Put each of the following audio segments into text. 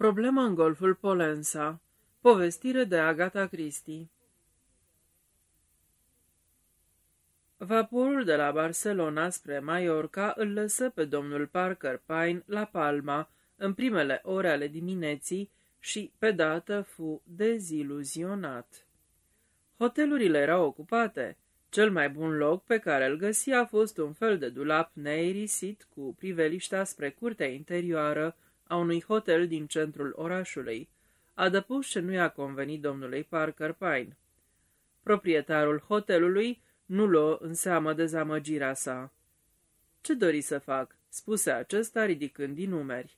Problema în golful Polensa Povestire de Agatha Christie Vaporul de la Barcelona spre Mallorca îl lăsă pe domnul Parker Pine la Palma în primele ore ale dimineții și, pe dată, fu deziluzionat. Hotelurile erau ocupate. Cel mai bun loc pe care îl găsi a fost un fel de dulap neirisit cu priveliștea spre curtea interioară a unui hotel din centrul orașului, adăpus ce nu i-a convenit domnului Parker Pine. Proprietarul hotelului nu luă în seamă dezamăgirea sa. Ce dori să fac?" spuse acesta ridicând din numeri.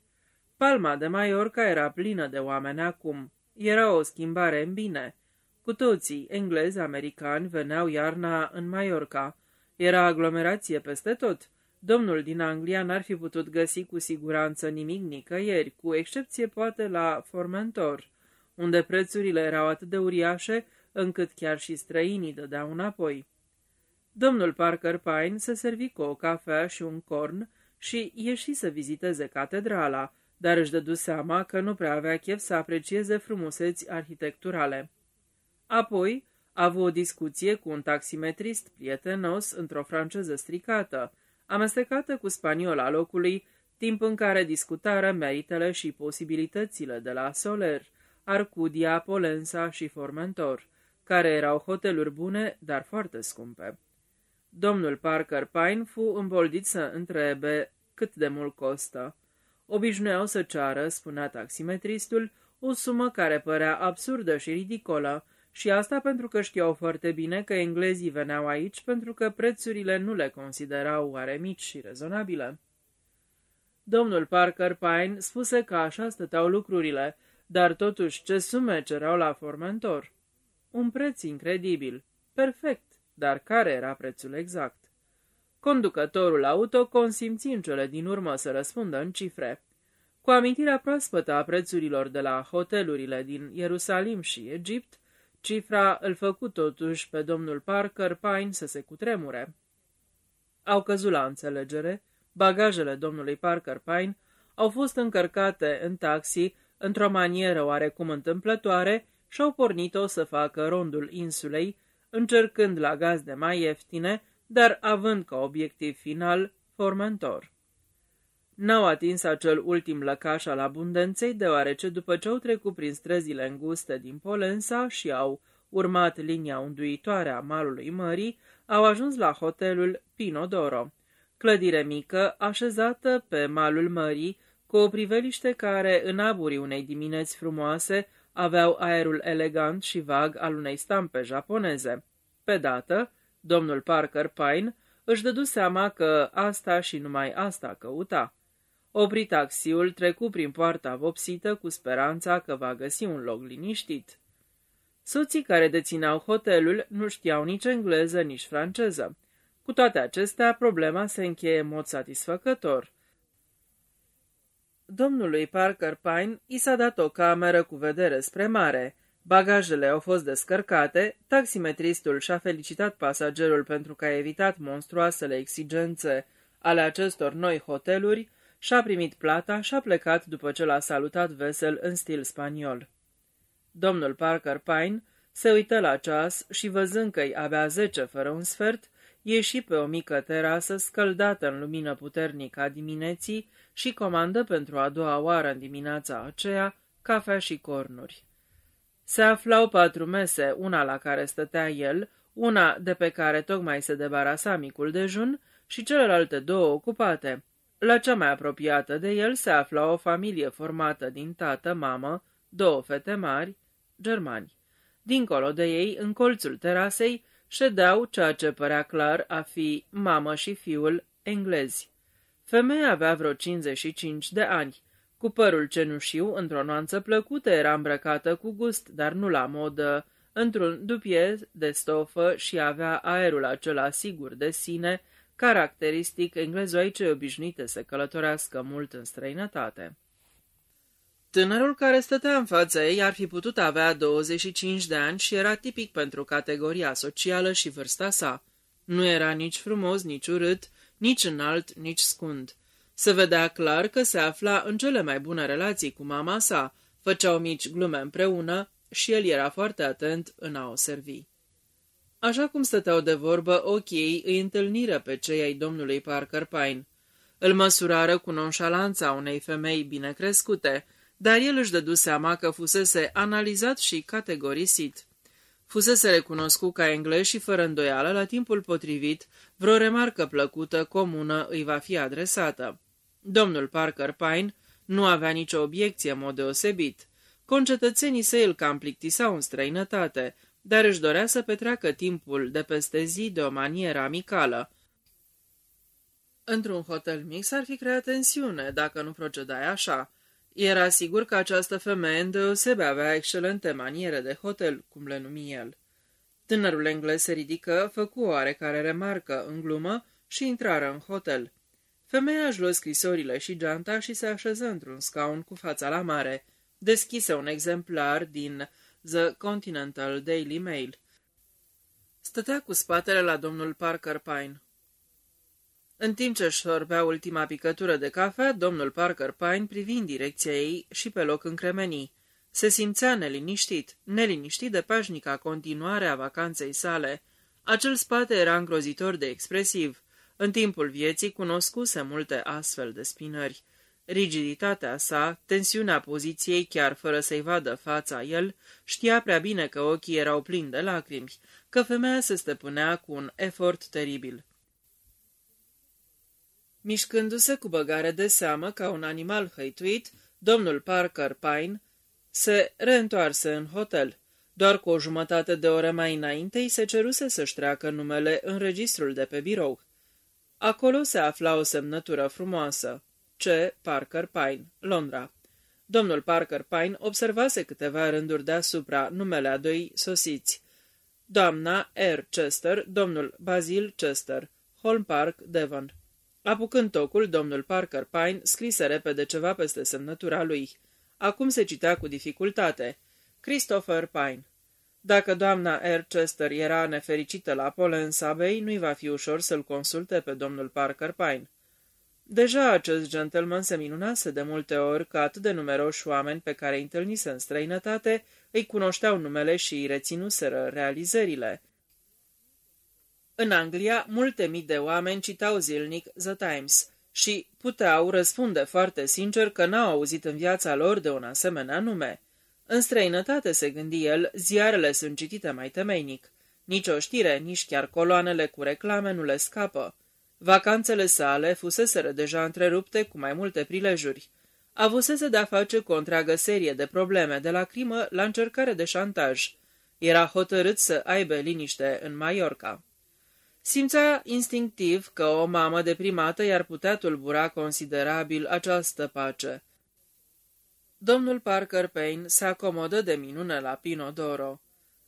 Palma de Mallorca era plină de oameni acum. Era o schimbare în bine. Cu toții, englezi, americani, veneau iarna în Mallorca. Era aglomerație peste tot. Domnul din Anglia n-ar fi putut găsi cu siguranță nimic nicăieri, cu excepție poate la Formentor, unde prețurile erau atât de uriașe încât chiar și străinii dădeau înapoi. Domnul Parker Pine se servi cu o cafea și un corn și ieși să viziteze catedrala, dar își dădu seama că nu prea avea chef să aprecieze frumuseți arhitecturale. Apoi a avut o discuție cu un taximetrist prietenos într-o franceză stricată, amestecată cu spaniola locului, timp în care discutară meritele și posibilitățile de la Soler, Arcudia, Polensa și Formentor, care erau hoteluri bune, dar foarte scumpe. Domnul Parker Pine fu îmboldit să întrebe cât de mult costă. Obișnuiau să ceară, spunea taximetristul, o sumă care părea absurdă și ridicolă, și asta pentru că știau foarte bine că englezii veneau aici pentru că prețurile nu le considerau oare mici și rezonabile. Domnul Parker Pine spuse că așa stăteau lucrurile, dar totuși ce sume cereau la Formentor? Un preț incredibil. Perfect, dar care era prețul exact? Conducătorul auto consimți în cele din urmă să răspundă în cifre. Cu amintirea proaspătă a prețurilor de la hotelurile din Ierusalim și Egipt, cifra îl făcu totuși pe domnul Parker Pine să se cutremure. Au căzut la înțelegere, bagajele domnului Parker Pine au fost încărcate în taxi într-o manieră oarecum întâmplătoare și au pornit-o să facă rondul insulei, încercând la gazde mai ieftine, dar având ca obiectiv final Formentor. N-au atins acel ultim lăcaș al abundenței, deoarece după ce au trecut prin străzile înguste din Polensa și au urmat linia unduitoare a malului mării, au ajuns la hotelul Pinodoro, clădire mică, așezată pe malul mării, cu o priveliște care, în aburii unei dimineți frumoase, aveau aerul elegant și vag al unei stampe japoneze. Pe dată, domnul Parker Pine își dădu seama că asta și numai asta căuta. Opri taxiul, trecu prin poarta vopsită cu speranța că va găsi un loc liniștit. Soții care dețineau hotelul nu știau nici engleză, nici franceză. Cu toate acestea, problema se încheie în mod satisfăcător. Domnului Parker Pine i s-a dat o cameră cu vedere spre mare. Bagajele au fost descărcate, taximetristul și-a felicitat pasagerul pentru că a evitat monstruoasele exigențe ale acestor noi hoteluri, și-a primit plata și a plecat după ce l-a salutat vesel în stil spaniol. Domnul Parker Pine se uită la ceas și văzând că-i abia zece fără un sfert, ieși pe o mică terasă scăldată în lumină puternică a dimineții și comandă pentru a doua oară în dimineața aceea cafea și cornuri. Se aflau patru mese, una la care stătea el, una de pe care tocmai se debarasa micul dejun și celelalte două ocupate. La cea mai apropiată de el se afla o familie formată din tată, mamă, două fete mari, germani. Dincolo de ei, în colțul terasei, ședeau ceea ce părea clar a fi mamă și fiul englezi. Femeia avea vreo 55 de ani. Cu părul cenușiu, într-o nuanță plăcută, era îmbrăcată cu gust, dar nu la modă, într-un dupie de stofă și avea aerul acela sigur de sine, caracteristic englezoicei obișnuite să călătorească mult în străinătate. Tânărul care stătea în fața ei ar fi putut avea 25 de ani și era tipic pentru categoria socială și vârsta sa. Nu era nici frumos, nici urât, nici înalt, nici scund. Se vedea clar că se afla în cele mai bune relații cu mama sa, făceau mici glume împreună și el era foarte atent în a o servi. Așa cum stăteau de vorbă, ochii ei îi întâlniră pe cei ai domnului Parker Pine. Îl măsurară cu nonșalanța unei femei bine crescute, dar el își dădu seama că fusese analizat și categorisit. Fusese recunoscut ca englez și fără îndoială, la timpul potrivit, vreo remarcă plăcută, comună, îi va fi adresată. Domnul Parker Pine nu avea nicio obiecție în mod deosebit. Concetățenii săi îl cam plictisau în străinătate, dar își dorea să petreacă timpul de peste zi de o manieră amicală. Într-un hotel mic s-ar fi creat tensiune dacă nu procedai așa. Era sigur că această femeie îndeosebe avea excelente maniere de hotel, cum le numi el. Tânărul englez se ridică, făcu o oarecare remarcă în glumă și intrară în hotel. Femeia își luă scrisorile și geanta și se așeză într-un scaun cu fața la mare. Deschise un exemplar din The Continental Daily Mail. Stătea cu spatele la domnul Parker Pine. În timp ce își sorbea ultima picătură de cafea, domnul Parker Pine privi în direcția ei și pe loc încremenii. Se simțea neliniștit, neliniștit de pașnica continuare a vacanței sale. Acel spate era îngrozitor de expresiv. În timpul vieții cunoscuse multe astfel de spinări. Rigiditatea sa, tensiunea poziției, chiar fără să-i vadă fața el, știa prea bine că ochii erau plini de lacrimi, că femeia se stăpânea cu un efort teribil. Mișcându-se cu băgare de seamă ca un animal hăituit, domnul Parker Pine se reîntoarse în hotel. Doar cu o jumătate de oră mai înainte îi se ceruse să-și treacă numele în registrul de pe birou. Acolo se afla o semnătură frumoasă. C. Parker Pine, Londra. Domnul Parker Pine observase câteva rânduri deasupra numele a doi sosiți. Doamna R. Chester, domnul Basil Chester, Holm Park, Devon. Apucând tocul, domnul Parker Pine scrise repede ceva peste semnătura lui. Acum se citea cu dificultate. Christopher Pine. Dacă doamna R. Chester era nefericită la Polen Sabei, nu-i va fi ușor să-l consulte pe domnul Parker Pine. Deja acest gentleman se minunase de multe ori că atât de numeroși oameni pe care îi întâlnise în străinătate îi cunoșteau numele și îi reținuseră realizările. În Anglia, multe mii de oameni citau zilnic The Times și puteau răspunde foarte sincer că n-au auzit în viața lor de un asemenea nume. În străinătate, se gândi el, ziarele sunt citite mai temeinic. Nici o știre, nici chiar coloanele cu reclame nu le scapă. Vacanțele sale fuseseră deja întrerupte cu mai multe prilejuri. Avusese de-a face cu o întreagă serie de probleme, de la crimă la încercare de șantaj. Era hotărât să aibă liniște în Mallorca. Simțea instinctiv că o mamă deprimată i-ar putea tulbura considerabil această pace. Domnul Parker Payne se acomodă de minune la Pinodoro.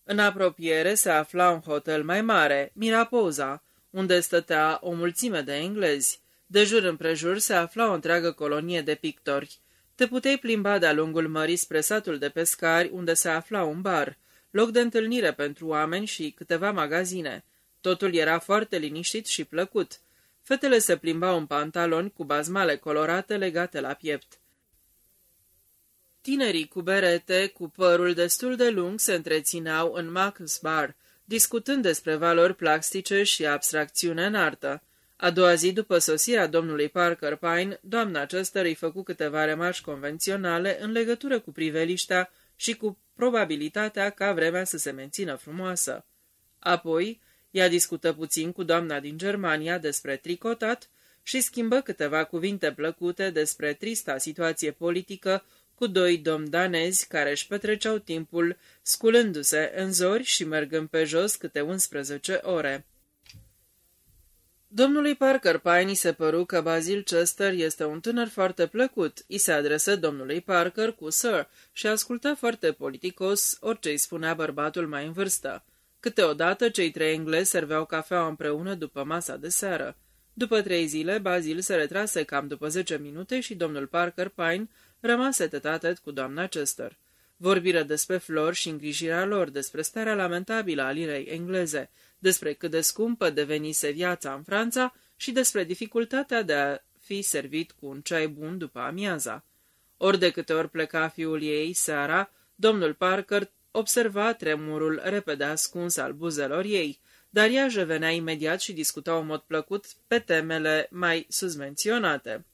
În apropiere se afla un hotel mai mare, Mirapoza, unde stătea o mulțime de englezi. De jur împrejur se afla o întreagă colonie de pictori. Te puteai plimba de-a lungul mării spre satul de pescari, unde se afla un bar, loc de întâlnire pentru oameni și câteva magazine. Totul era foarte liniștit și plăcut. Fetele se plimbau în pantaloni cu bazmale colorate legate la piept. Tinerii cu berete, cu părul destul de lung, se întrețineau în Marcus Bar, discutând despre valori plastice și abstracțiune în artă. A doua zi după sosirea domnului Parker Pine, doamna aceasta îi făcu câteva remarci convenționale în legătură cu priveliștea și cu probabilitatea ca vremea să se mențină frumoasă. Apoi, ea discută puțin cu doamna din Germania despre tricotat și schimbă câteva cuvinte plăcute despre trista situație politică cu doi domni danezi care își petreceau timpul sculându-se în zori și mergând pe jos câte 11 ore. Domnului Parker Pine se păru că Basil Chester este un tânăr foarte plăcut. I se adresă domnului Parker cu Sir și asculta foarte politicos orice îi spunea bărbatul mai în vârstă. Câteodată cei trei englezi serveau cafea împreună după masa de seară. După trei zile, Basil se retrase cam după zece minute și domnul Parker Pine rămase tetatet cu doamna Chester. Vorbiră despre flori și îngrijirea lor, despre starea lamentabilă a lirei engleze, despre cât de scumpă devenise viața în Franța și despre dificultatea de a fi servit cu un ceai bun după amiaza. Ori de câte ori pleca fiul ei seara, domnul Parker observa tremurul repede ascuns al buzelor ei, dar ea venea imediat și discuta în mod plăcut pe temele mai susmenționate.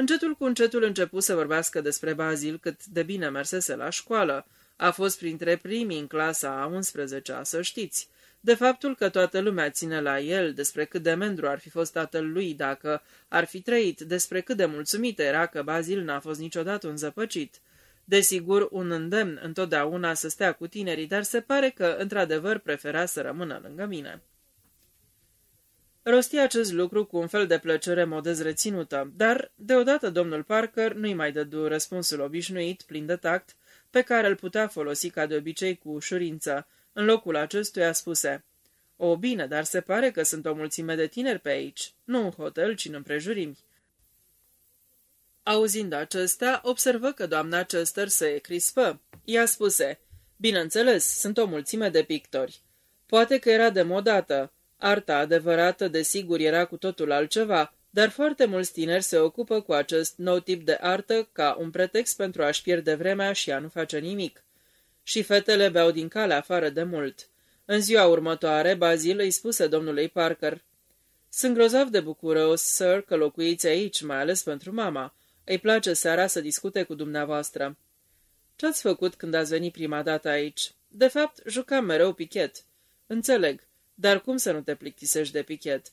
Încetul cu încetul început să vorbească despre Bazil cât de bine mersese la școală. A fost printre primii în clasa a 11 să știți. De faptul că toată lumea ține la el, despre cât de mândru ar fi fost tatăl lui dacă ar fi trăit, despre cât de mulțumit era că Bazil n-a fost niciodată un zăpăcit. Desigur, un îndemn întotdeauna să stea cu tinerii, dar se pare că, într-adevăr, prefera să rămână lângă mine. Rosti acest lucru cu un fel de plăcere modez reținută, dar, deodată, domnul Parker nu-i mai dădu răspunsul obișnuit, plin de tact, pe care îl putea folosi ca de obicei cu ușurință. În locul acestuia spuse, O, bine, dar se pare că sunt o mulțime de tineri pe aici, nu un hotel, ci în împrejurimi. Auzind acestea, observă că doamna Chester se crispă. Ea spuse, Bineînțeles, sunt o mulțime de pictori. Poate că era demodată. Arta adevărată, desigur, era cu totul altceva, dar foarte mulți tineri se ocupă cu acest nou tip de artă ca un pretext pentru a-și pierde vremea și a nu face nimic. Și fetele beau din cale afară de mult. În ziua următoare, Bazil îi spuse domnului Parker, Sunt grozav de bucuros, sir, că locuiți aici, mai ales pentru mama. Îi place seara să discute cu dumneavoastră. Ce-ați făcut când ați venit prima dată aici? De fapt, jucam mereu pichet. Înțeleg, dar cum să nu te plictisești de pichet?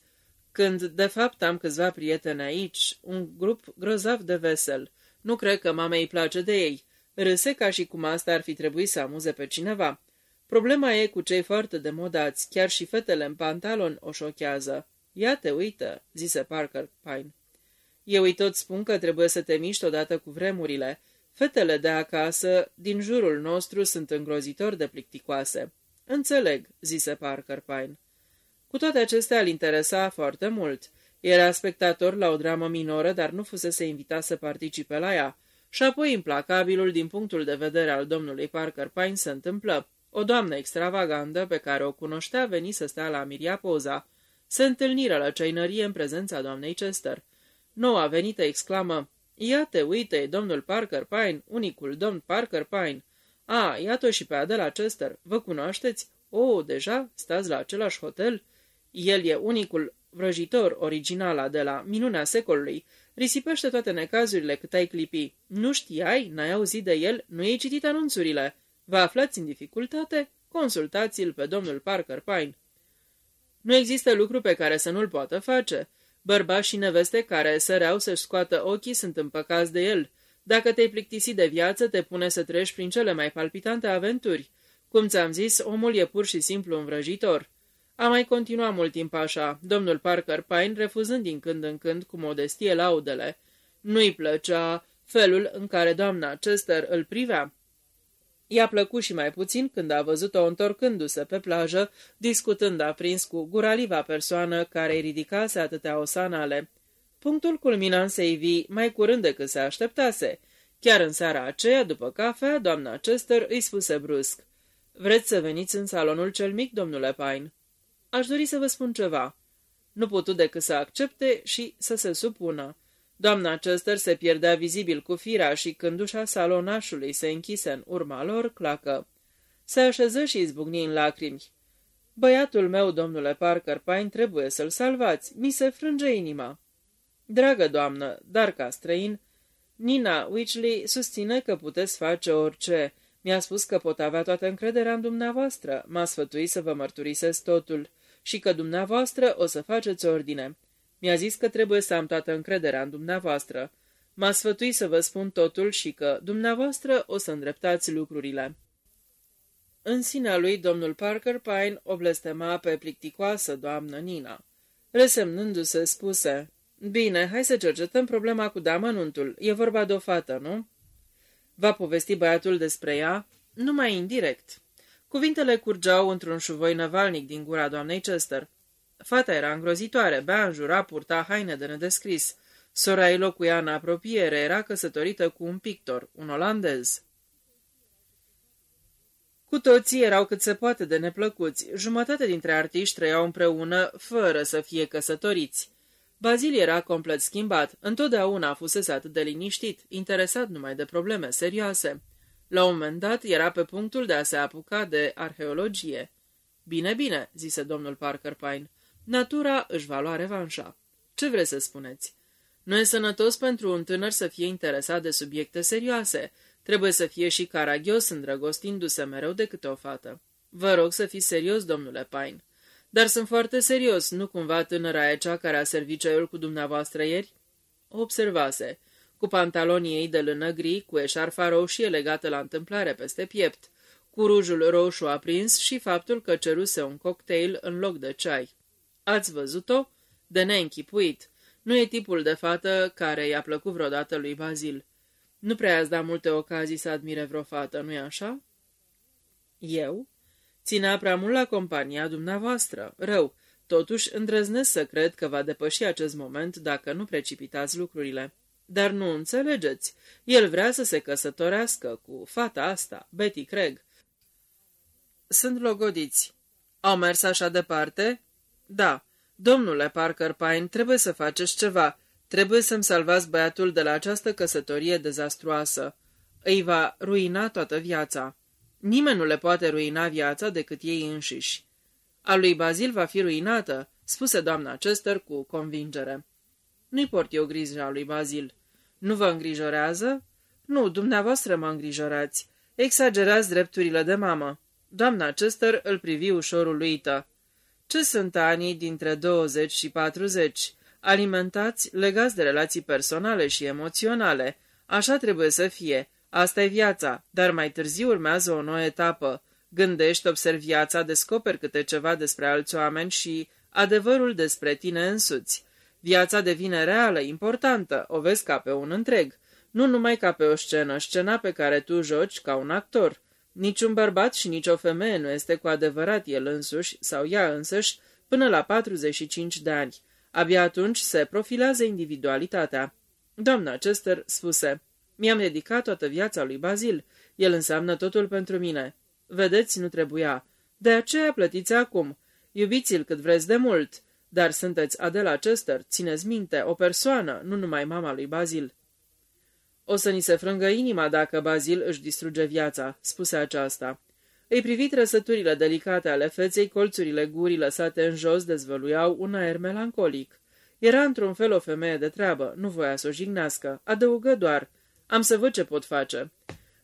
Când, de fapt, am câțiva prieteni aici, un grup grozav de vesel. Nu cred că mamei îi place de ei. Râse ca și cum asta ar fi trebuit să amuze pe cineva. Problema e cu cei foarte demodați, chiar și fetele în pantaloni o șochează. Ia te uită, zise Parker Pine. Eu îi tot spun că trebuie să te miști odată cu vremurile. Fetele de acasă, din jurul nostru, sunt îngrozitor de plicticoase. Înțeleg, zise Parker Pine. Cu toate acestea îl interesa foarte mult. Era spectator la o dramă minoră, dar nu fusese invitat să participe la ea. Și apoi implacabilul din punctul de vedere al domnului Parker Pine se întâmplă. O doamnă extravagantă pe care o cunoștea veni să stea la Miriapoza. Se întâlniră la ceinărie în prezența doamnei Chester. Noua venită exclamă, Iată, uite, domnul Parker Pine, unicul domn Parker Pine. A, iată și pe Adela Chester. Vă cunoașteți? O, oh, deja? Stați la același hotel? El e unicul vrăjitor original de la minunea secolului. Risipește toate necazurile cât ai clipi. Nu știai? N-ai auzit de el? Nu ai citit anunțurile? Vă aflați în dificultate? Consultați-l pe domnul Parker Pine. Nu există lucru pe care să nu-l poată face. Bărbați și neveste care săreau să-și scoată ochii sunt împăcați de el. Dacă te-ai plictisit de viață, te pune să treci prin cele mai palpitante aventuri. Cum ți-am zis, omul e pur și simplu un vrăjitor. A mai continuat mult timp așa, domnul Parker Pine refuzând din când în când cu modestie laudele. Nu-i plăcea felul în care doamna Chester îl privea. I-a plăcut și mai puțin când a văzut-o întorcându-se pe plajă, discutând aprins cu guraliva persoană care îi ridicase atâtea osanale. Punctul culminant se ivi mai curând decât se așteptase. Chiar în seara aceea, după cafea, doamna Chester îi spuse brusc. Vreți să veniți în salonul cel mic, domnule Pine?" Aș dori să vă spun ceva." Nu putu decât să accepte și să se supună. Doamna Chester se pierdea vizibil cu firea și când ușa salonașului se închise în urma lor, clacă. Se așeză și izbucni în lacrimi. Băiatul meu, domnule Parker Pine, trebuie să-l salvați. Mi se frânge inima. Dragă doamnă, dar ca străin, Nina Wichley susține că puteți face orice. Mi-a spus că pot avea toată încrederea în dumneavoastră. M-a sfătuit să vă mărturisesc totul și că dumneavoastră o să faceți ordine. Mi-a zis că trebuie să am toată încrederea în dumneavoastră. M-a sfătuit să vă spun totul și că dumneavoastră o să îndreptați lucrurile. În sinea lui, domnul Parker Pine o blestema pe plicticoasă doamnă Nina. Resemnându-se, spuse, Bine, hai să cercetăm problema cu damănuntul. E vorba de o fată, nu?" Va povesti băiatul despre ea? Numai indirect. Cuvintele curgeau într-un șuvoi năvalnic din gura doamnei Chester. Fata era îngrozitoare, bea, înjura, purta haine de nedescris. Sora ei locuia în apropiere, era căsătorită cu un pictor, un olandez. Cu toții erau cât se poate de neplăcuți. Jumătate dintre artiști trăiau împreună, fără să fie căsătoriți. Bazil era complet schimbat, întotdeauna fusese atât de liniștit, interesat numai de probleme serioase. La un moment dat era pe punctul de a se apuca de arheologie. Bine, bine, zise domnul Parker Pine. Natura își va lua revanșa. Ce vreți să spuneți? Nu e sănătos pentru un tânăr să fie interesat de subiecte serioase. Trebuie să fie și caragios îndrăgostindu-se mereu de câte o fată. Vă rog să fiți serios, domnule Pine. Dar sunt foarte serios, nu cumva tânăra aia cea care a servit ceaiul cu dumneavoastră ieri? Observase, cu pantalonii ei de lână gri, cu eșarfa roșie legată la întâmplare peste piept, cu rujul roșu aprins și faptul că ceruse un cocktail în loc de ceai. Ați văzut-o? De neînchipuit. Nu e tipul de fată care i-a plăcut vreodată lui Bazil. Nu prea ați dat multe ocazii să admire vreo fată, nu-i așa? Eu? Ținea prea mult la compania dumneavoastră. Rău, totuși îndrăznesc să cred că va depăși acest moment dacă nu precipitați lucrurile. Dar nu înțelegeți. El vrea să se căsătorească cu fata asta, Betty Craig. Sunt logodiți. Au mers așa departe? Da. Domnule Parker Pine, trebuie să faceți ceva. Trebuie să-mi salvați băiatul de la această căsătorie dezastruoasă. Îi va ruina toată viața. Nimeni nu le poate ruina viața decât ei înșiși. A lui Bazil va fi ruinată, spuse doamna Chester cu convingere. Nu-i port eu grija lui Bazil. Nu vă îngrijorează? Nu, dumneavoastră mă îngrijorați. Exagerați drepturile de mamă. Doamna Chester îl privi ușor uluită. Ce sunt anii dintre 20 și 40? Alimentați, legați de relații personale și emoționale. Așa trebuie să fie. Asta e viața, dar mai târziu urmează o nouă etapă. Gândești, observi viața, descoperi câte ceva despre alți oameni și adevărul despre tine însuți. Viața devine reală, importantă, o vezi ca pe un întreg, nu numai ca pe o scenă, scena pe care tu joci ca un actor. Niciun bărbat și nicio femeie nu este cu adevărat el însuși sau ea însăși până la 45 de ani. Abia atunci se profilează individualitatea. Doamna Chester spuse, mi-am dedicat toată viața lui Bazil, el înseamnă totul pentru mine. Vedeți, nu trebuia. De aceea plătiți acum. Iubiți-l cât vreți de mult. Dar sunteți Adela Chester, țineți minte, o persoană, nu numai mama lui Bazil. O să ni se frângă inima dacă Bazil își distruge viața, spuse aceasta. Îi privi trăsăturile delicate ale feței, colțurile gurii lăsate în jos dezvăluiau un aer melancolic. Era într-un fel o femeie de treabă, nu voia să o jignească, adăugă doar, am să văd ce pot face.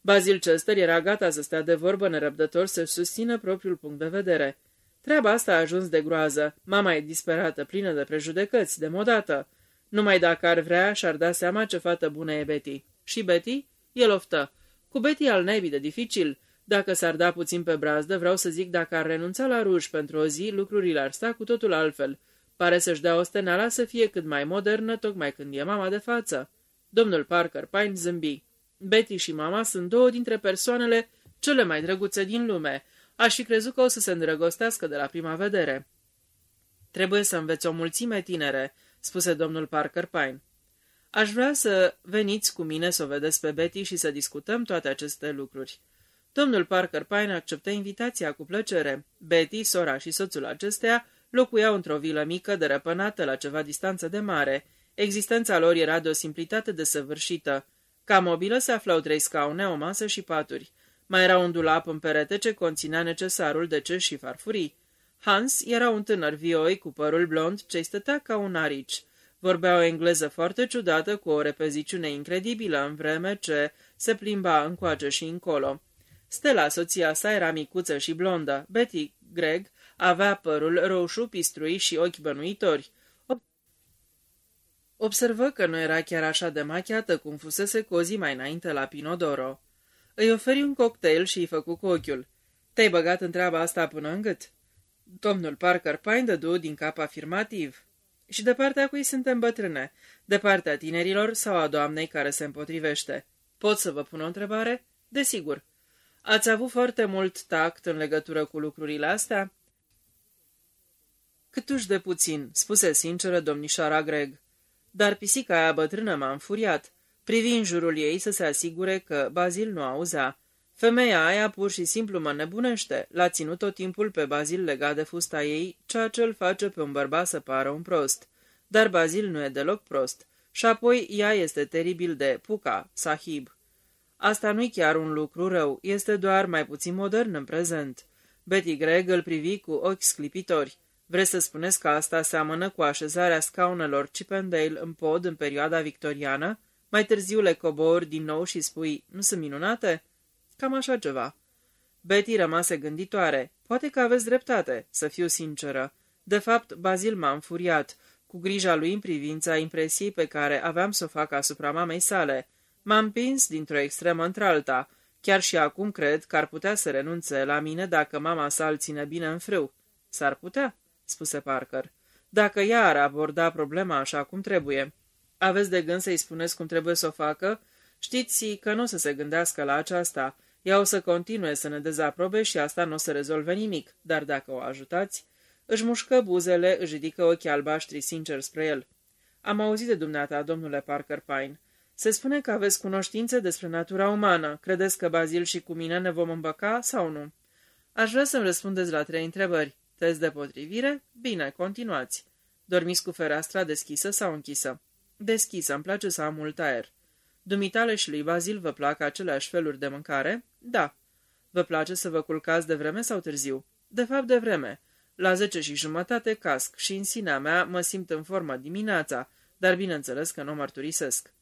Bazil Chester era gata să stea de vorbă nerăbdător să-și susțină propriul punct de vedere. Treaba asta a ajuns de groază. Mama e disperată, plină de prejudecăți, de modată. Numai dacă ar vrea, și-ar da seama ce fată bună e Betty. Și Betty? El oftă. Cu Betty al naibii de dificil. Dacă s-ar da puțin pe brazdă, vreau să zic dacă ar renunța la ruj pentru o zi, lucrurile ar sta cu totul altfel. Pare să-și dea osteneala să fie cât mai modernă, tocmai când e mama de față. Domnul Parker Pine zâmbi. Betty și mama sunt două dintre persoanele cele mai drăguțe din lume. Aș fi crezut că o să se îndrăgostească de la prima vedere. Trebuie să înveți o mulțime tinere, spuse domnul Parker Pine. Aș vrea să veniți cu mine să o vedeți pe Betty și să discutăm toate aceste lucruri. Domnul Parker Pine acceptă invitația cu plăcere. Betty, sora și soțul acesteia locuiau într-o vilă mică, dărăpânată la ceva distanță de mare. Existența lor era de o simplitate desăvârșită. Ca mobilă se aflau trei scaune, o masă și paturi. Mai era un dulap în perete ce conținea necesarul de ce și farfurii. Hans era un tânăr vioi cu părul blond ce stătea ca un arici. Vorbea o engleză foarte ciudată cu o repeziciune incredibilă în vreme ce se plimba încoace și încolo. Stella, soția sa, era micuță și blondă. Betty Greg avea părul roșu, pistrui și ochi bănuitori. Observă că nu era chiar așa de machiată cum fusese cu o zi mai înainte la Pinodoro. Îi oferi un cocktail și îi făcu cu ochiul. Te-ai băgat în treaba asta până în gât? Domnul Parker Pine dădu din cap afirmativ. Și de partea cui suntem bătrâne? De partea tinerilor sau a doamnei care se împotrivește? Pot să vă pun o întrebare? Desigur. Ați avut foarte mult tact în legătură cu lucrurile astea? Câtuși de puțin, spuse sinceră domnișoara Greg. Dar pisica aia bătrână m-a înfuriat. Privi în jurul ei să se asigure că Bazil nu auzea. Femeia aia pur și simplu mă nebunește. L-a ținut tot timpul pe Bazil legat de fusta ei, ceea ce îl face pe un bărbat să pară un prost. dar Bazil nu e deloc prost. Și apoi ea este teribil de puca, sahib. Asta nu-i chiar un lucru rău, este doar mai puțin modern în prezent. Betty Gregg îl privi cu ochi sclipitori. Vreți să spuneți că asta seamănă cu așezarea scaunelor Chippendale în pod în perioada victoriană? Mai târziu le cobori din nou și spui, nu sunt minunate? Cam așa ceva. Betty rămase gânditoare. Poate că aveți dreptate, să fiu sinceră. De fapt, Bazil m-a înfuriat, cu grija lui în privința impresiei pe care aveam să o fac asupra mamei sale. M-a împins dintr-o extremă într-alta. Chiar și acum cred că ar putea să renunțe la mine dacă mama sa îl ține bine în frâu. S-ar putea, spuse Parker. Dacă ea ar aborda problema așa cum trebuie. Aveți de gând să-i spuneți cum trebuie să o facă? Știți că nu o să se gândească la aceasta. Ea o să continue să ne dezaprobe și asta nu o să rezolve nimic, dar dacă o ajutați... Își mușcă buzele, își ridică ochii albaștri sincer spre el. Am auzit de dumneata, domnule Parker Pine. Se spune că aveți cunoștințe despre natura umană. Credeți că Bazil și cu mine ne vom îmbăca sau nu? Aș vrea să-mi răspundeți la trei întrebări. Test de potrivire? Bine, continuați. Dormiți cu fereastra deschisă sau închisă? Deschisă, îmi place să am mult aer. Dumitale și lui Bazil vă plac aceleași feluri de mâncare? Da. Vă place să vă culcați de vreme sau târziu? De fapt, de vreme. La zece și jumătate casc și în sinea mea mă simt în formă dimineața, dar bineînțeles că nu mărturisesc.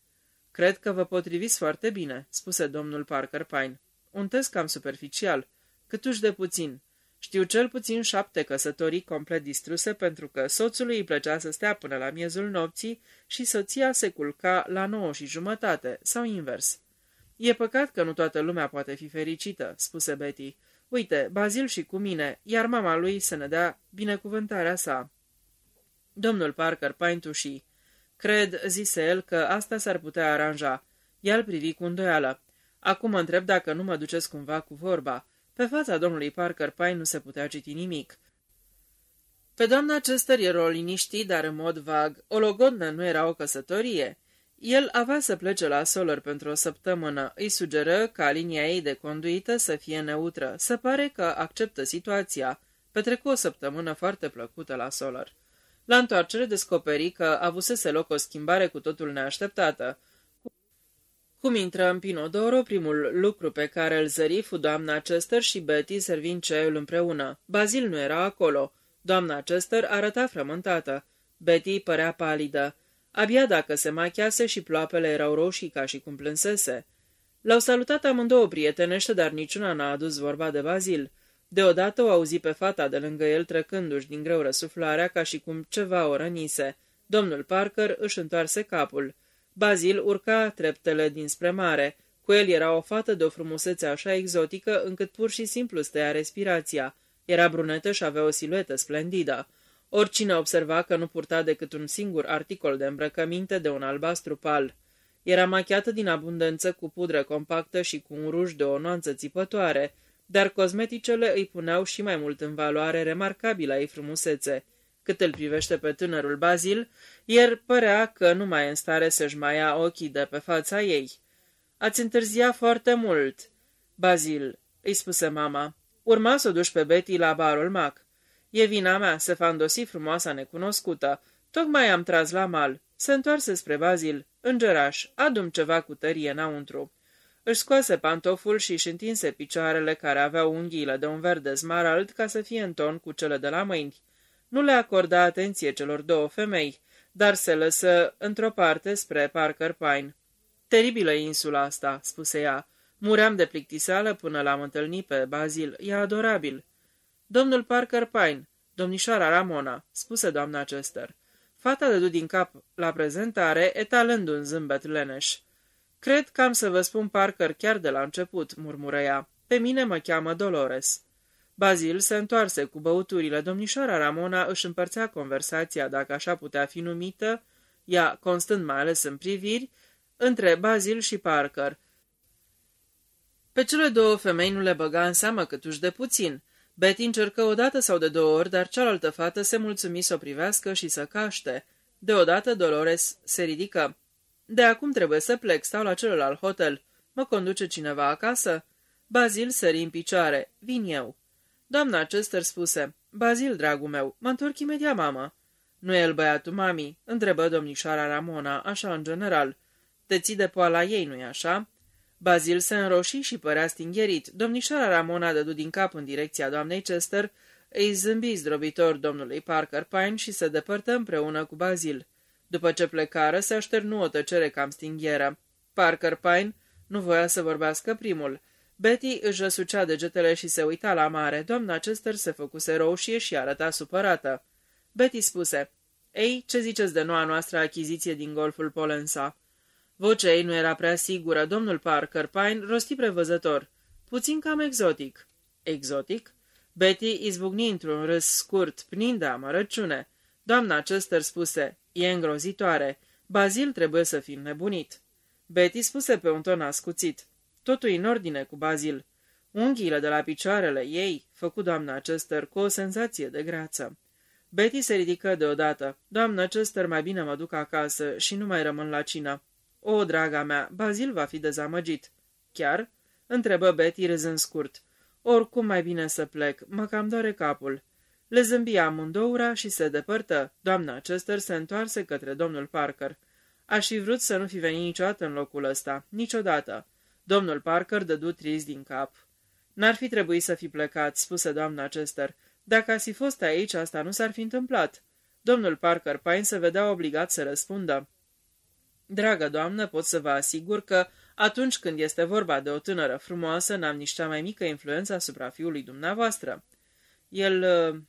Cred că vă potriviți foarte bine, spuse domnul Parker Pine. Un test cam superficial, câtuși de puțin. Știu cel puțin șapte căsătorii complet distruse pentru că soțului îi plăcea să stea până la miezul nopții și soția se culca la nouă și jumătate, sau invers. E păcat că nu toată lumea poate fi fericită, spuse Betty. Uite, Bazil și cu mine, iar mama lui să ne dea binecuvântarea sa. Domnul Parker paintuși. Cred, zise el, că asta s-ar putea aranja. El privi cu îndoială. Acum mă întreb dacă nu mă duceți cumva cu vorba. Pe fața domnului Parker Pine nu se putea citi nimic. Pe doamna Chester era o liniștit, dar în mod vag. O logodnă nu era o căsătorie. El avea să plece la Solar pentru o săptămână. Îi sugeră ca linia ei de conduită să fie neutră. Se pare că acceptă situația. Petrecu o săptămână foarte plăcută la Solar. La întoarcere descoperi că avusese loc o schimbare cu totul neașteptată. Cum intră în Pinodoro, primul lucru pe care îl zări fu doamna Chester și Betty servind ceaiul împreună. Bazil nu era acolo. Doamna Chester arăta frământată. Betty părea palidă. Abia dacă se machiase și ploapele erau roșii ca și cum plânsese. L-au salutat amândouă prietenește, dar niciuna n-a adus vorba de Bazil. Deodată o auzi pe fata de lângă el trecându-și din greu răsuflarea ca și cum ceva o rănise. Domnul Parker își întoarse capul. Bazil urca treptele dinspre mare. Cu el era o fată de o frumusețe așa exotică încât pur și simplu stăia respirația. Era brunetă și avea o siluetă splendidă. Oricine observa că nu purta decât un singur articol de îmbrăcăminte de un albastru pal. Era machiată din abundență cu pudră compactă și cu un ruj de o nuanță țipătoare, dar cosmeticele îi puneau și mai mult în valoare remarcabilă ei frumusețe. Cât îl privește pe tânărul Bazil, ieri părea că nu mai e în stare să-și mai ia ochii de pe fața ei. Ați întârziat foarte mult, Bazil, îi spuse mama. Urma să o duci pe Betty la barul Mac. E vina mea, se fandosi frumoasa necunoscută. Tocmai am tras la mal. Se întoarse spre Bazil. Îngeraș, adum ceva cu tărie înăuntru. Își scoase pantoful și își întinse picioarele care aveau unghiile de un verde smarald ca să fie în ton cu cele de la mâini. Nu le acorda atenție celor două femei, dar se lăsă într-o parte spre Parker Pine. Teribilă insula asta, spuse ea. Muream de plictiseală până l-am întâlnit pe Bazil. E adorabil. Domnul Parker Pine, domnișoara Ramona, spuse doamna Chester. Fata dădu din cap la prezentare, etalând un zâmbet leneș. Cred că am să vă spun Parker chiar de la început, murmură ea. Pe mine mă cheamă Dolores. Bazil se întoarse cu băuturile. Domnișoara Ramona își împărțea conversația, dacă așa putea fi numită, ea constând mai ales în priviri, între Bazil și Parker. Pe cele două femei nu le băga în seamă câtuși de puțin. Betty încercă o dată sau de două ori, dar cealaltă fată se mulțumi să o privească și să caște. Deodată Dolores se ridică. De acum trebuie să plec, stau la celălalt hotel. Mă conduce cineva acasă?" Bazil sări în picioare. Vin eu." Doamna Chester spuse, Bazil, dragul meu, mă întorc imediat, mamă." Nu e el băiatul mami?" întrebă domnișoara Ramona, așa în general. Te ții de poala ei, nu-i așa?" Bazil se înroși și părea stingherit. Domnișoara Ramona dădu din cap în direcția doamnei Chester, îi zâmbi zdrobitor domnului Parker Pine și se depărtă împreună cu Bazil. După ce plecară, se așternu o tăcere cam stingheră. Parker Pine nu voia să vorbească primul. Betty își răsucea degetele și se uita la mare. Doamna Chester se făcuse roșie și arăta supărată. Betty spuse, Ei, ce ziceți de noua noastră achiziție din golful Polensa?" Vocea ei nu era prea sigură. Domnul Parker Pine rosti prevăzător. Puțin cam exotic. Exotic? Betty izbucni într-un râs scurt, plin de amărăciune. Doamna Chester spuse, e îngrozitoare. Bazil trebuie să fii nebunit. Betty spuse pe un ton ascuțit. Totul în ordine cu Bazil. Unghiile de la picioarele ei, făcu doamna Chester cu o senzație de greață. Betty se ridică deodată. Doamna Chester, mai bine mă duc acasă și nu mai rămân la cină. O, draga mea, Bazil va fi dezamăgit. Chiar? întrebă Betty râzând scurt. Oricum mai bine să plec, mă cam doare capul. Le zâmbi amândouă și se depărtă. Doamna Chester se întoarse către domnul Parker. Aș fi vrut să nu fi venit niciodată în locul ăsta. Niciodată. Domnul Parker dădu trist din cap. N-ar fi trebuit să fi plecat, spuse doamna Chester. Dacă ați fi fost aici, asta nu s-ar fi întâmplat. Domnul Parker Pine se vedea obligat să răspundă. Dragă doamnă, pot să vă asigur că atunci când este vorba de o tânără frumoasă, n-am nici cea mai mică influență asupra fiului dumneavoastră. El,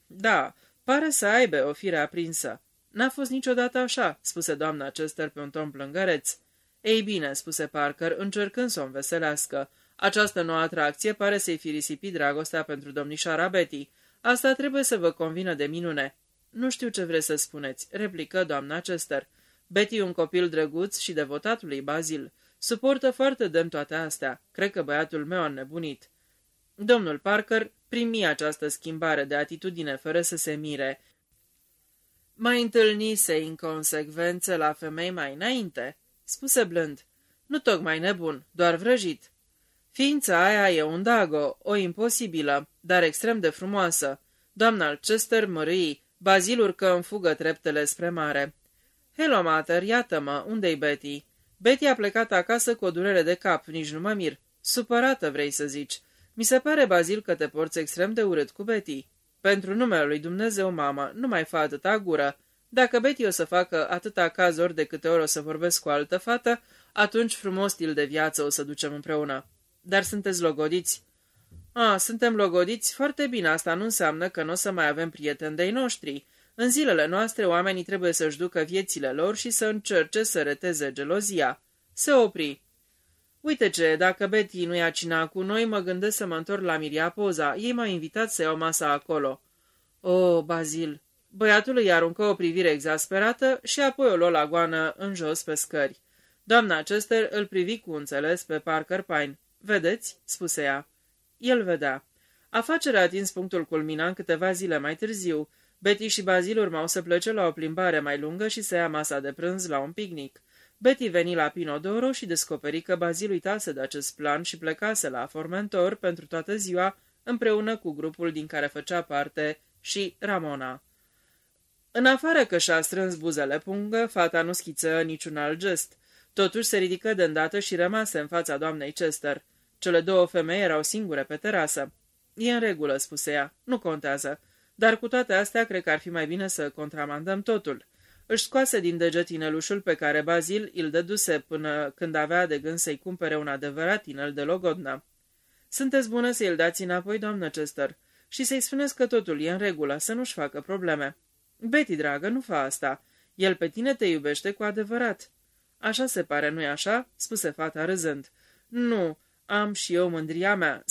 da, pare să aibă o fire aprinsă. N-a fost niciodată așa, spuse doamna Chester pe un ton plângăreț. Ei bine, spuse Parker, încercând să o înveselească. Această nouă atracție pare să-i fi risipit dragostea pentru domnișoara Betty. Asta trebuie să vă convină de minune. Nu știu ce vreți să spuneți, replică doamna Chester. Betty un copil drăguț și devotatul lui Bazil. Suportă foarte demn toate astea. Cred că băiatul meu a nebunit. Domnul Parker primi această schimbare de atitudine fără să se mire. Mai întâlnise inconsecvențe la femei mai înainte, spuse blând. Nu tocmai nebun, doar vrăjit. Ființa aia e un dago, o imposibilă, dar extrem de frumoasă. Doamna Chester mării, Bazil urcă în fugă treptele spre mare. Hello, mater, iată-mă, unde-i Betty?" Betty a plecat acasă cu o durere de cap, nici nu mă mir. Supărată, vrei să zici. Mi se pare, Bazil, că te porți extrem de urât cu Betty. Pentru numele lui Dumnezeu, mama, nu mai fa atâta gură. Dacă Betty o să facă atâta cazuri de câte ori o să vorbesc cu o altă fată, atunci frumos stil de viață o să ducem împreună. Dar sunteți logodiți? A, suntem logodiți? Foarte bine, asta nu înseamnă că nu o să mai avem prieteni de-ai noștri. În zilele noastre, oamenii trebuie să-și ducă viețile lor și să încerce să reteze gelozia. Se opri. Uite ce, dacă Betty nu ia cina cu noi, mă gândesc să mă întorc la Miriapoza. Ei m-au invitat să iau masa acolo. O, oh, Bazil! Băiatul îi aruncă o privire exasperată și apoi o luă la goană în jos pe scări. Doamna Chester îl privi cu înțeles pe Parker Pine. Vedeți?" spuse ea. El vedea. Afacerea a atins punctul culminant câteva zile mai târziu. Betty și Bazil urmau să plece la o plimbare mai lungă și să ia masa de prânz la un picnic. Betty veni la Pinodoro și descoperi că Bazil uitase de acest plan și plecase la Formentor pentru toată ziua, împreună cu grupul din care făcea parte și Ramona. În afară că și-a strâns buzele pungă, fata nu schiță niciun alt gest. Totuși se ridică de îndată și rămase în fața doamnei Chester. Cele două femei erau singure pe terasă. E în regulă," spuse ea. Nu contează. Dar cu toate astea, cred că ar fi mai bine să contramandăm totul." Își scoase din deget inelușul pe care Bazil îl dăduse până când avea de gând să-i cumpere un adevărat inel de logodnă. Sunteți bună să-i dați înapoi, doamnă Chester, și să-i spuneți că totul e în regulă, să nu-și facă probleme." Betty, dragă, nu fa asta. El pe tine te iubește cu adevărat." Așa se pare, nu-i așa?" spuse fata râzând. Nu, am și eu mândria mea.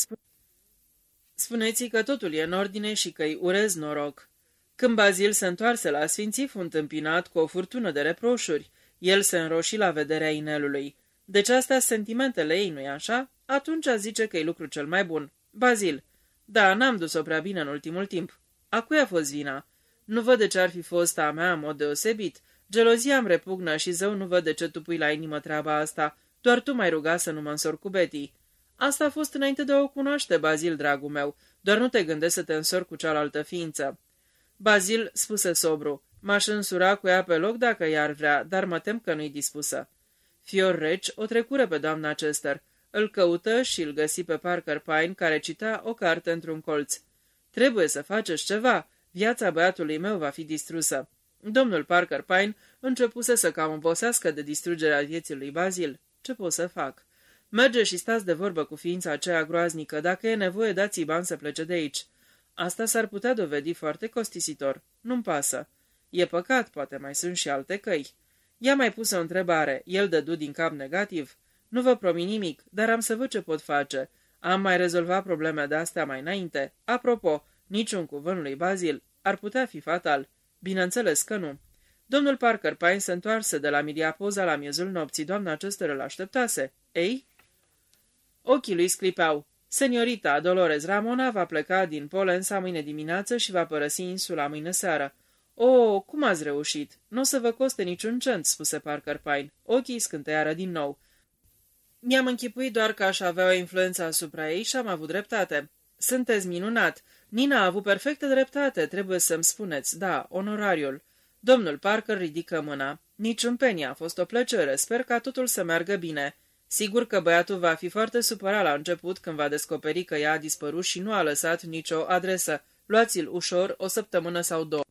Spuneți că totul e în ordine și că-i urez noroc." Când Bazil se întoarse la sfinții, fu întâmpinat cu o furtună de reproșuri. El se înroși la vederea inelului. Deci astea sentimentele ei, nu-i așa? Atunci zice că e lucru cel mai bun. Bazil. Da, n-am dus-o prea bine în ultimul timp. A cui a fost vina? Nu văd de ce ar fi fost a mea în mod deosebit. Gelozia îmi repugnă și zău nu văd de ce tu pui la inimă treaba asta. Doar tu mai ruga să nu mă însor cu Betty. Asta a fost înainte de a o cunoaște, Bazil, dragul meu. Doar nu te gândești să te însori cu cealaltă ființă. Bazil spuse sobru. M-aș însura cu ea pe loc dacă i-ar vrea, dar mă tem că nu-i dispusă. Fior reci o trecură pe doamna Chester. Îl căută și îl găsi pe Parker Pine, care cita o carte într-un colț. Trebuie să faceți ceva. Viața băiatului meu va fi distrusă. Domnul Parker Pine începuse să cam împosească de distrugerea vieții lui Bazil. Ce pot să fac? Merge și stați de vorbă cu ființa aceea groaznică. Dacă e nevoie, dați-i bani să plece de aici. Asta s-ar putea dovedi foarte costisitor. Nu-mi pasă. E păcat, poate mai sunt și alte căi. I-a mai pus o întrebare. El dădu din cap negativ. Nu vă promit nimic, dar am să văd ce pot face. Am mai rezolvat probleme de astea mai înainte. Apropo, niciun cuvânt lui Bazil ar putea fi fatal. Bineînțeles că nu. Domnul Parker Pine se întoarse de la Midiapoza la miezul nopții. Doamna acesta îl așteptase. Ei? Ochii lui sclipeau. Seniorita Dolores Ramona va pleca din Polensa mâine dimineață și va părăsi insula mâine seară. O, cum ați reușit? Nu o să vă coste niciun cent, spuse Parker Pine. Ochii scânteiară din nou. Mi-am închipuit doar că aș avea o influență asupra ei și am avut dreptate. Sunteți minunat. Nina a avut perfectă dreptate, trebuie să-mi spuneți. Da, onorariul. Domnul Parker ridică mâna. Niciun penny a fost o plăcere, sper ca totul să meargă bine. Sigur că băiatul va fi foarte supărat la început când va descoperi că ea a dispărut și nu a lăsat nicio adresă. Luați-l ușor, o săptămână sau două.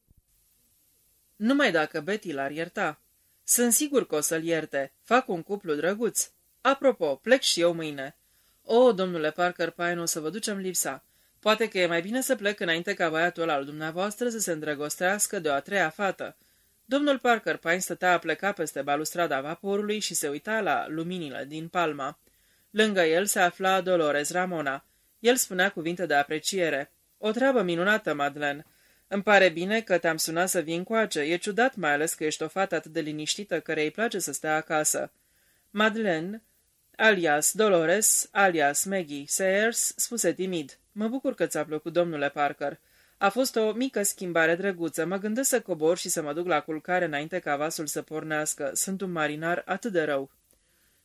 Numai dacă Betty l-ar ierta. Sunt sigur că o să-l ierte. Fac un cuplu drăguț. Apropo, plec și eu mâine. O, domnule Parker Pine, o să vă ducem lipsa. Poate că e mai bine să plec înainte ca băiatul al dumneavoastră să se îndrăgostească de o a treia fată. Domnul Parker Pine stătea a pleca peste balustrada vaporului și se uita la luminile din palma. Lângă el se afla Dolores Ramona. El spunea cuvinte de apreciere. O treabă minunată, Madeleine. Îmi pare bine că te-am sunat să vin coace. E ciudat, mai ales că ești o fată atât de liniștită, care îi place să stea acasă. Madeleine, alias Dolores, alias Maggie Sayers, spuse timid. Mă bucur că ți-a plăcut, domnule Parker. A fost o mică schimbare drăguță. Mă gândesc să cobor și să mă duc la culcare înainte ca vasul să pornească. Sunt un marinar atât de rău.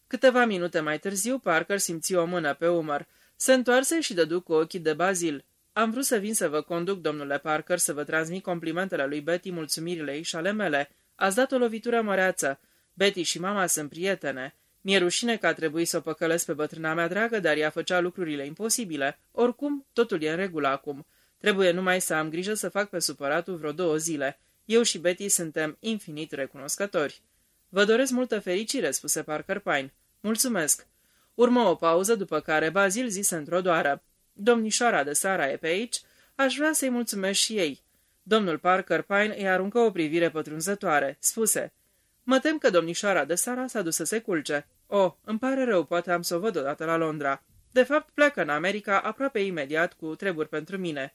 Câteva minute mai târziu, Parker simți o mână pe umăr. Se întoarse și dădu cu ochii de bazil. Am vrut să vin să vă conduc, domnule Parker, să vă transmit complimentele lui Betty, mulțumirile ei și ale mele. Ați dat o lovitură măreață. Betty și mama sunt prietene. Mi-e rușine că a trebuit să o păcălesc pe bătrâna mea dragă, dar ea făcea lucrurile imposibile. Oricum, totul e în regulă acum. Trebuie numai să am grijă să fac pe supăratul vreo două zile. Eu și Betty suntem infinit recunoscători. Vă doresc multă fericire, spuse Parker Pine. Mulțumesc. Urmă o pauză, după care Bazil zise într-o doară. Domnișoara de Sara e pe aici, aș vrea să-i mulțumesc și ei. Domnul Parker Pine îi aruncă o privire pătrunzătoare. Spuse, mă tem că domnișoara de Sara s-a dus să se culce. Oh, îmi pare rău, poate am să o văd odată la Londra. De fapt, pleacă în America aproape imediat cu treburi pentru mine.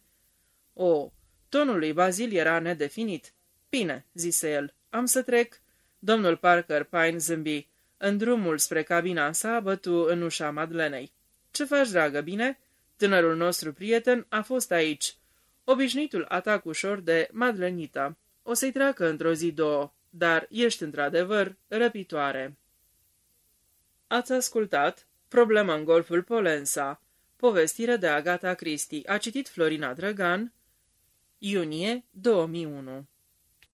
Oh, tonul lui Bazil era nedefinit. Bine, zise el, am să trec. Domnul Parker Pine zâmbi. În drumul spre cabina sa bătu în ușa Madlenei. Ce faci, dragă, bine?" Tânărul nostru prieten a fost aici. Obișnuitul atac ușor de Madlenita. O să-i treacă într-o zi două, dar ești într-adevăr răpitoare. Ați ascultat Problema în golful Polensa, povestire de Agata Cristi, a citit Florina Drăgan, iunie 2001